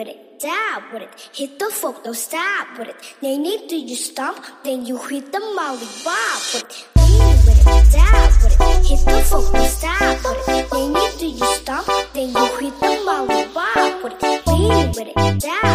with it, dab with it, hit the folk, don't stop with it. They need do you stomp? Then you hit the molly bob with it. With it, dab with it, hit the folk, don't stop with it. They need do you stomp? Then you hit the molly bob with it. Nay, with it, dab.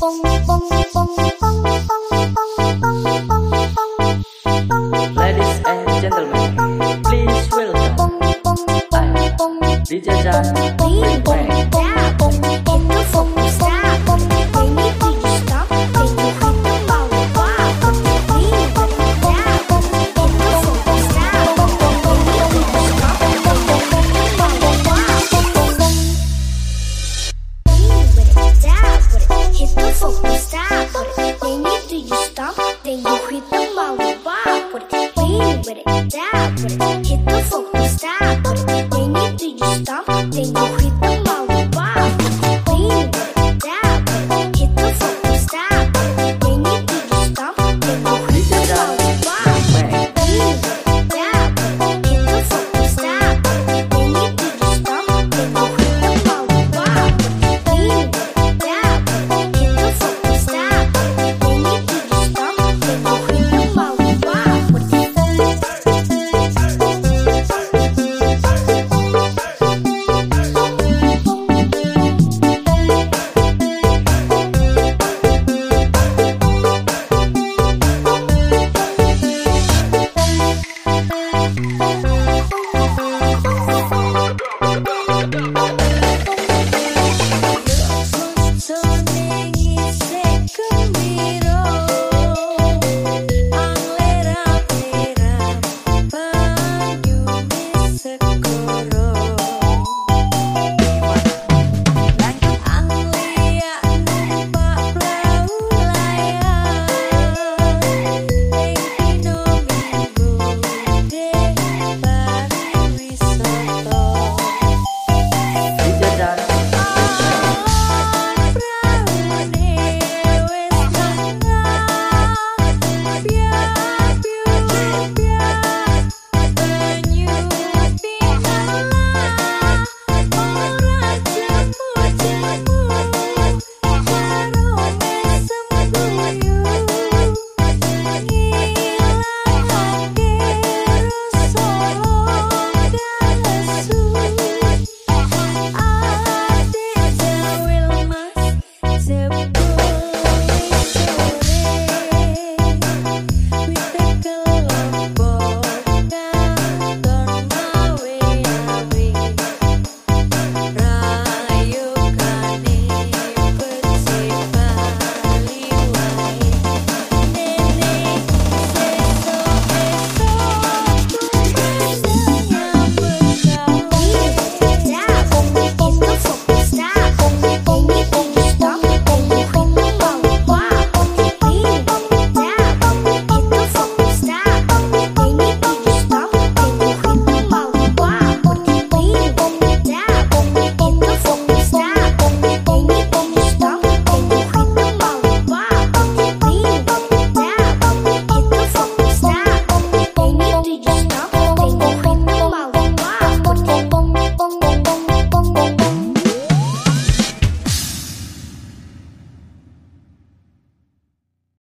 Ladies and gentlemen, please welcome I, DJ Jan Lee every